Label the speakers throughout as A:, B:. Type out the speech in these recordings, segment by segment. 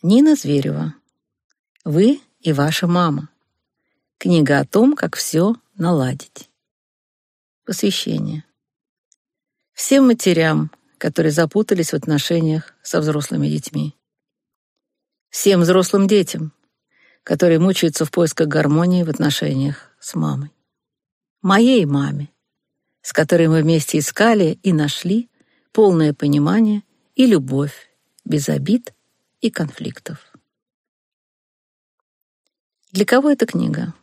A: Нина Зверева. Вы и ваша мама. Книга о том, как все наладить. Посвящение. Всем матерям, которые запутались в отношениях со взрослыми детьми. Всем взрослым детям, которые мучаются в поисках гармонии в отношениях с мамой. Моей маме, с которой мы вместе искали и нашли полное понимание и любовь без обид и конфликтов. Для кого эта книга?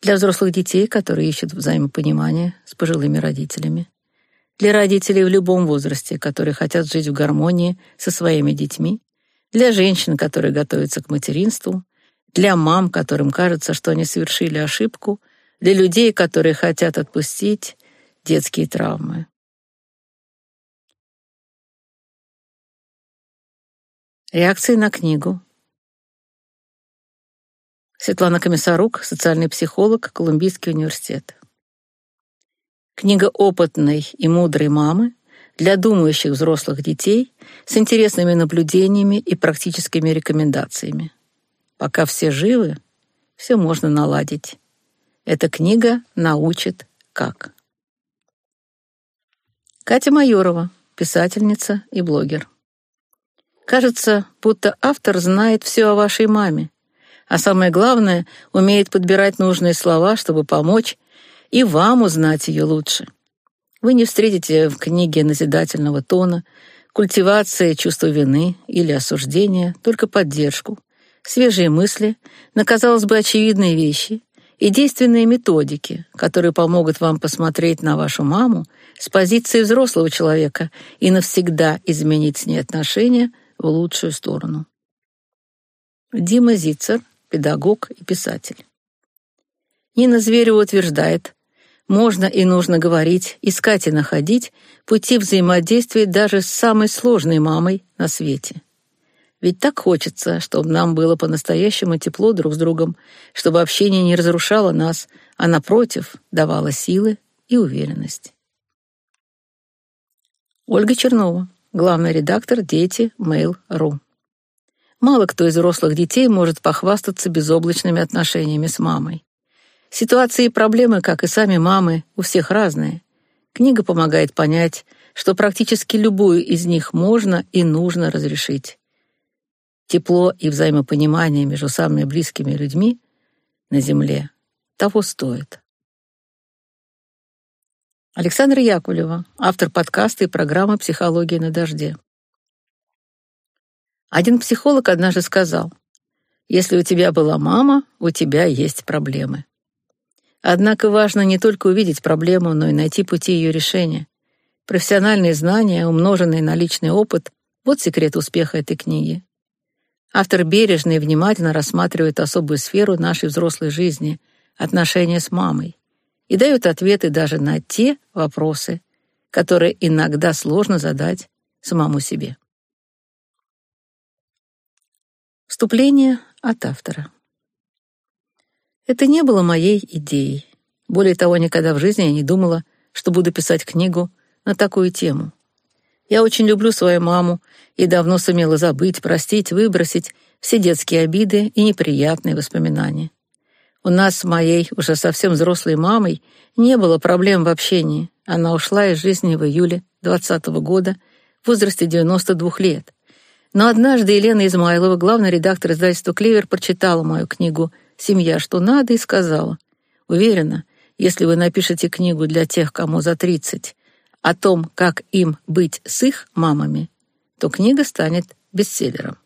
A: Для взрослых детей, которые ищут взаимопонимание с пожилыми родителями. Для родителей в любом возрасте, которые хотят жить в гармонии со своими детьми. Для женщин, которые готовятся к материнству. Для мам, которым кажется, что они совершили ошибку. Для людей, которые хотят отпустить детские травмы. Реакции на книгу. Светлана Комиссарук, социальный психолог, Колумбийский университет. Книга опытной и мудрой мамы для думающих взрослых детей с интересными наблюдениями и практическими рекомендациями. Пока все живы, все можно наладить. Эта книга научит как. Катя Майорова, писательница и блогер. Кажется, будто автор знает все о вашей маме, а самое главное, умеет подбирать нужные слова, чтобы помочь и вам узнать ее лучше. Вы не встретите в книге назидательного тона, культивации чувства вины или осуждения, только поддержку, свежие мысли на, казалось бы, очевидные вещи и действенные методики, которые помогут вам посмотреть на вашу маму с позиции взрослого человека и навсегда изменить с ней отношения в лучшую сторону. Дима Зицер, педагог и писатель. Нина Зверева утверждает, можно и нужно говорить, искать и находить пути взаимодействия даже с самой сложной мамой на свете. Ведь так хочется, чтобы нам было по-настоящему тепло друг с другом, чтобы общение не разрушало нас, а, напротив, давало силы и уверенность. Ольга Чернова главный редактор «Дети. Mail.ru». Мало кто из взрослых детей может похвастаться безоблачными отношениями с мамой. Ситуации и проблемы, как и сами мамы, у всех разные. Книга помогает понять, что практически любую из них можно и нужно разрешить. Тепло и взаимопонимание между самыми близкими людьми на Земле того стоит. Александра Яковлева, автор подкаста и программы «Психология на дожде». Один психолог однажды сказал, «Если у тебя была мама, у тебя есть проблемы». Однако важно не только увидеть проблему, но и найти пути ее решения. Профессиональные знания, умноженные на личный опыт — вот секрет успеха этой книги. Автор бережно и внимательно рассматривает особую сферу нашей взрослой жизни — отношения с мамой и дают ответы даже на те вопросы, которые иногда сложно задать самому себе. Вступление от автора. Это не было моей идеей. Более того, никогда в жизни я не думала, что буду писать книгу на такую тему. Я очень люблю свою маму и давно сумела забыть, простить, выбросить все детские обиды и неприятные воспоминания. У нас с моей уже совсем взрослой мамой не было проблем в общении. Она ушла из жизни в июле 20 -го года в возрасте 92 лет. Но однажды Елена Измайлова, главный редактор издательства «Клевер», прочитала мою книгу «Семья. Что надо» и сказала, «Уверена, если вы напишете книгу для тех, кому за 30, о том, как им быть с их мамами, то книга станет бестселлером».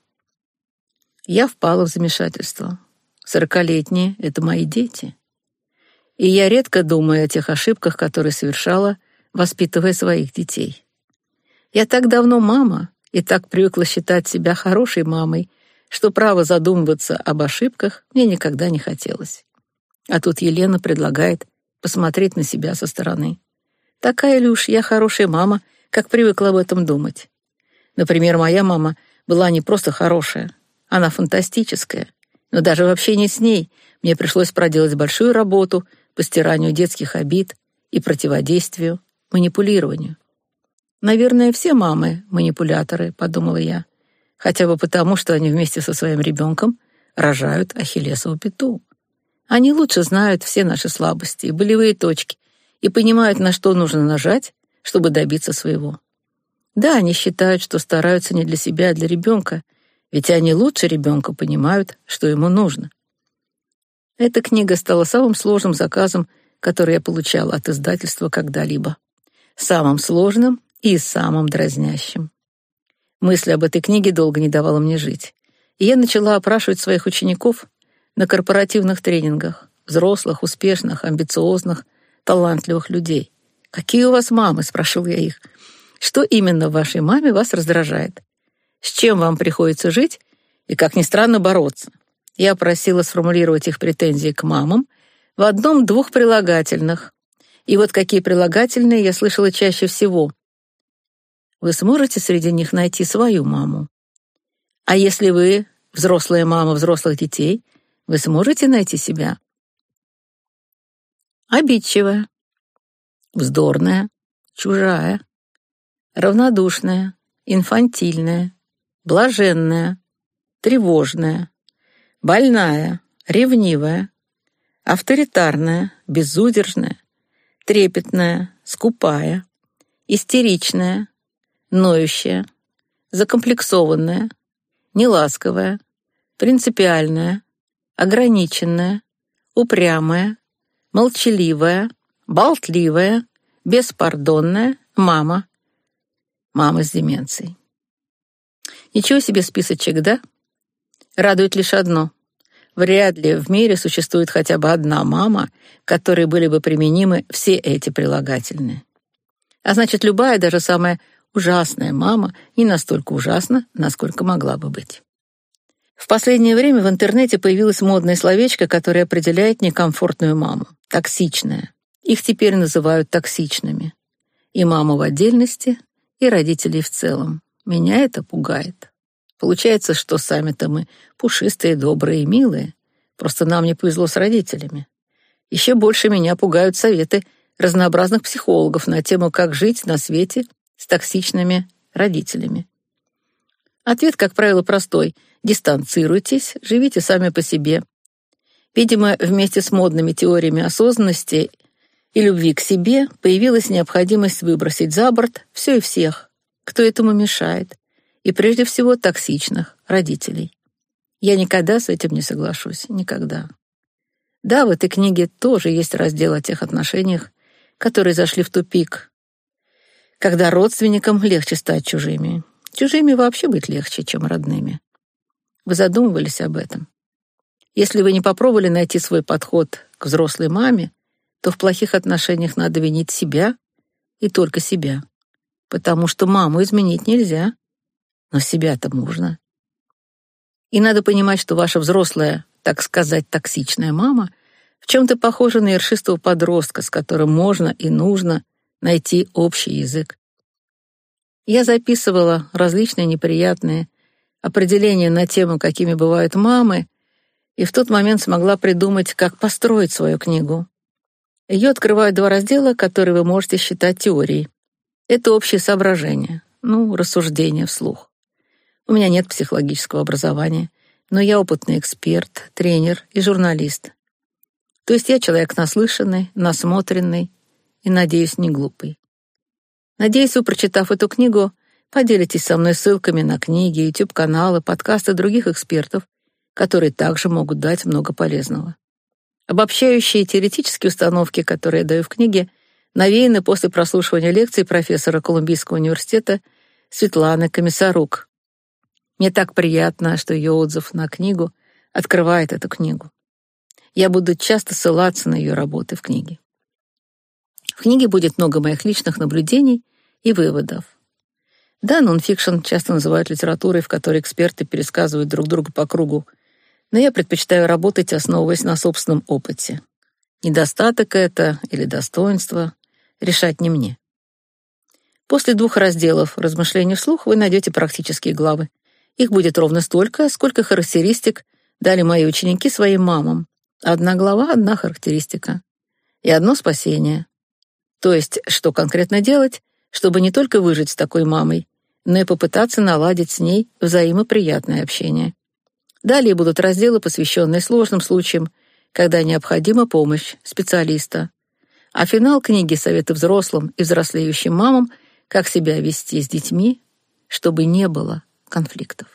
A: Я впала в замешательство. Сорокалетние — это мои дети. И я редко думаю о тех ошибках, которые совершала, воспитывая своих детей. Я так давно мама и так привыкла считать себя хорошей мамой, что право задумываться об ошибках мне никогда не хотелось. А тут Елена предлагает посмотреть на себя со стороны. Такая ли уж я хорошая мама, как привыкла об этом думать. Например, моя мама была не просто хорошая, она фантастическая, но даже в общении с ней мне пришлось проделать большую работу по стиранию детских обид и противодействию манипулированию. Наверное, все мамы — манипуляторы, подумала я. хотя бы потому, что они вместе со своим ребенком рожают Ахиллесову пяту. Они лучше знают все наши слабости и болевые точки и понимают, на что нужно нажать, чтобы добиться своего. Да, они считают, что стараются не для себя, а для ребенка, ведь они лучше ребенка понимают, что ему нужно. Эта книга стала самым сложным заказом, который я получала от издательства когда-либо. Самым сложным и самым дразнящим. Мысль об этой книге долго не давала мне жить. И я начала опрашивать своих учеников на корпоративных тренингах, взрослых, успешных, амбициозных, талантливых людей. «Какие у вас мамы?» — спрашивал я их. «Что именно в вашей маме вас раздражает? С чем вам приходится жить и, как ни странно, бороться?» Я просила сформулировать их претензии к мамам в одном-двух прилагательных. И вот какие прилагательные я слышала чаще всего. Вы сможете среди них найти свою маму. А если вы взрослая мама взрослых детей, вы сможете найти себя. Обидчивая, вздорная, чужая, равнодушная, инфантильная, блаженная, тревожная, больная, ревнивая, авторитарная, безудержная, трепетная, скупая, истеричная, ноющая, закомплексованная, неласковая, принципиальная, ограниченная, упрямая, молчаливая, болтливая, беспардонная мама. Мама с деменцией. Ничего себе списочек, да? Радует лишь одно. Вряд ли в мире существует хотя бы одна мама, которой были бы применимы все эти прилагательные. А значит, любая, даже самая ужасная мама не настолько ужасна, насколько могла бы быть. В последнее время в интернете появилось модное словечко, которое определяет некомфортную маму — токсичная. Их теперь называют токсичными. И маму в отдельности, и родителей в целом. Меня это пугает. Получается, что сами-то мы пушистые, добрые и милые. Просто нам не повезло с родителями. Еще больше меня пугают советы разнообразных психологов на тему, как жить на свете с токсичными родителями. Ответ, как правило, простой. Дистанцируйтесь, живите сами по себе. Видимо, вместе с модными теориями осознанности и любви к себе появилась необходимость выбросить за борт все и всех, кто этому мешает, и прежде всего токсичных родителей. Я никогда с этим не соглашусь, никогда. Да, в этой книге тоже есть раздел о тех отношениях, которые зашли в тупик, когда родственникам легче стать чужими. Чужими вообще быть легче, чем родными. Вы задумывались об этом? Если вы не попробовали найти свой подход к взрослой маме, то в плохих отношениях надо винить себя и только себя. Потому что маму изменить нельзя, но себя-то можно. И надо понимать, что ваша взрослая, так сказать, токсичная мама в чем-то похожа на ершистого подростка, с которым можно и нужно найти общий язык. Я записывала различные неприятные определения на тему, какими бывают мамы, и в тот момент смогла придумать, как построить свою книгу. Ее открывают два раздела, которые вы можете считать теорией. Это общие соображения, ну, рассуждения вслух. У меня нет психологического образования, но я опытный эксперт, тренер и журналист. То есть я человек наслышанный, насмотренный и, надеюсь, не глупый. Надеюсь, вы, прочитав эту книгу, поделитесь со мной ссылками на книги, YouTube-каналы, подкасты других экспертов, которые также могут дать много полезного. Обобщающие теоретические установки, которые я даю в книге, навеяны после прослушивания лекций профессора Колумбийского университета Светланы Комиссарук. Мне так приятно, что ее отзыв на книгу открывает эту книгу. Я буду часто ссылаться на ее работы в книге. В книге будет много моих личных наблюдений и выводов. Да, нонфикшн часто называют литературой, в которой эксперты пересказывают друг друга по кругу, но я предпочитаю работать, основываясь на собственном опыте. Недостаток это или достоинство решать не мне. После двух разделов «Размышления вслух» вы найдете практические главы. Их будет ровно столько, сколько характеристик дали мои ученики своим мамам. Одна глава — одна характеристика. И одно спасение. То есть, что конкретно делать, чтобы не только выжить с такой мамой, но и попытаться наладить с ней взаимоприятное общение. Далее будут разделы, посвященные сложным случаям, когда необходима помощь специалиста. А финал книги «Советы взрослым и взрослеющим мамам. Как себя вести с детьми, чтобы не было конфликтов».